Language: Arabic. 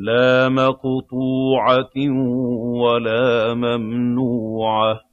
لَّا مَقْطُوعَةٍ وَلَا مَمْنُوعَةٍ